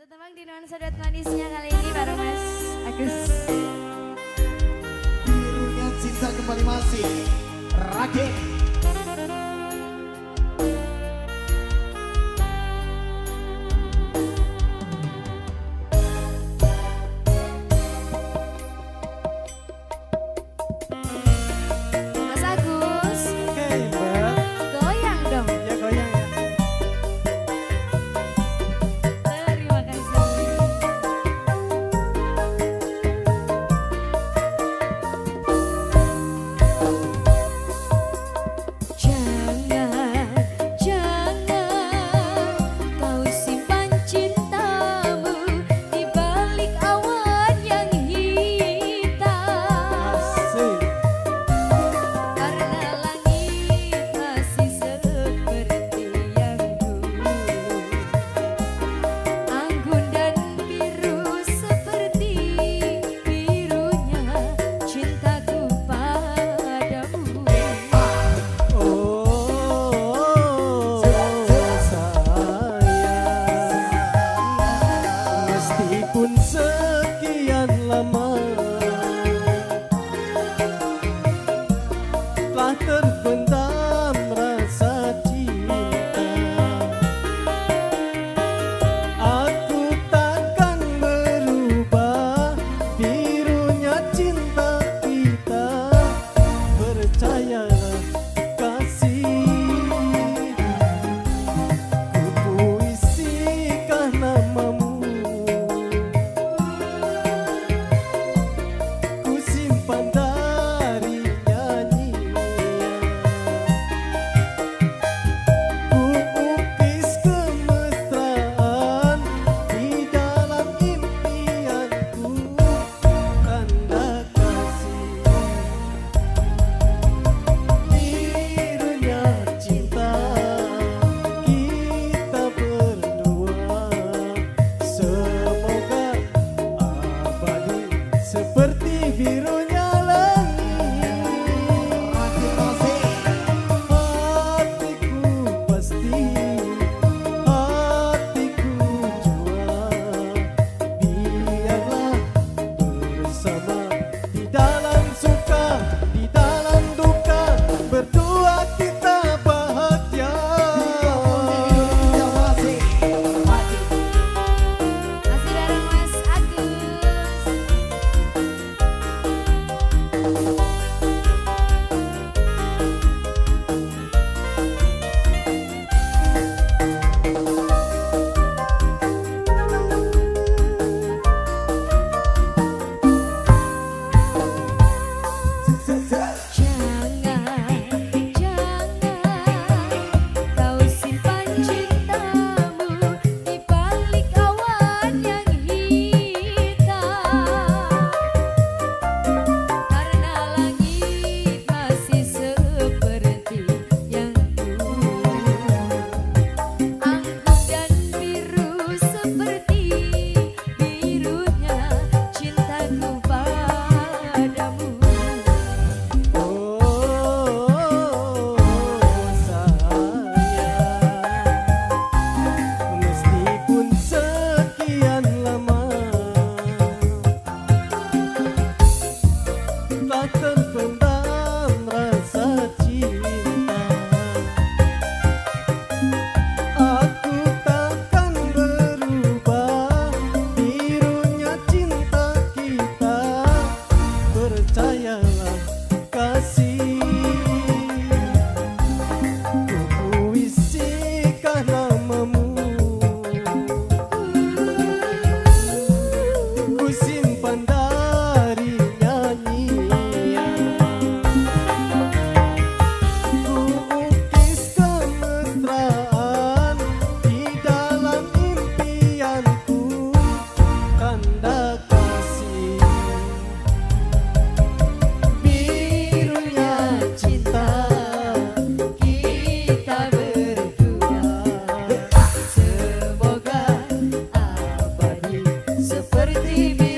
Untuk tembang di nuansa sedot manisnya kali ini baru Mas Agus. Birunya cinta kembali masih. rakyat. simpan from seperti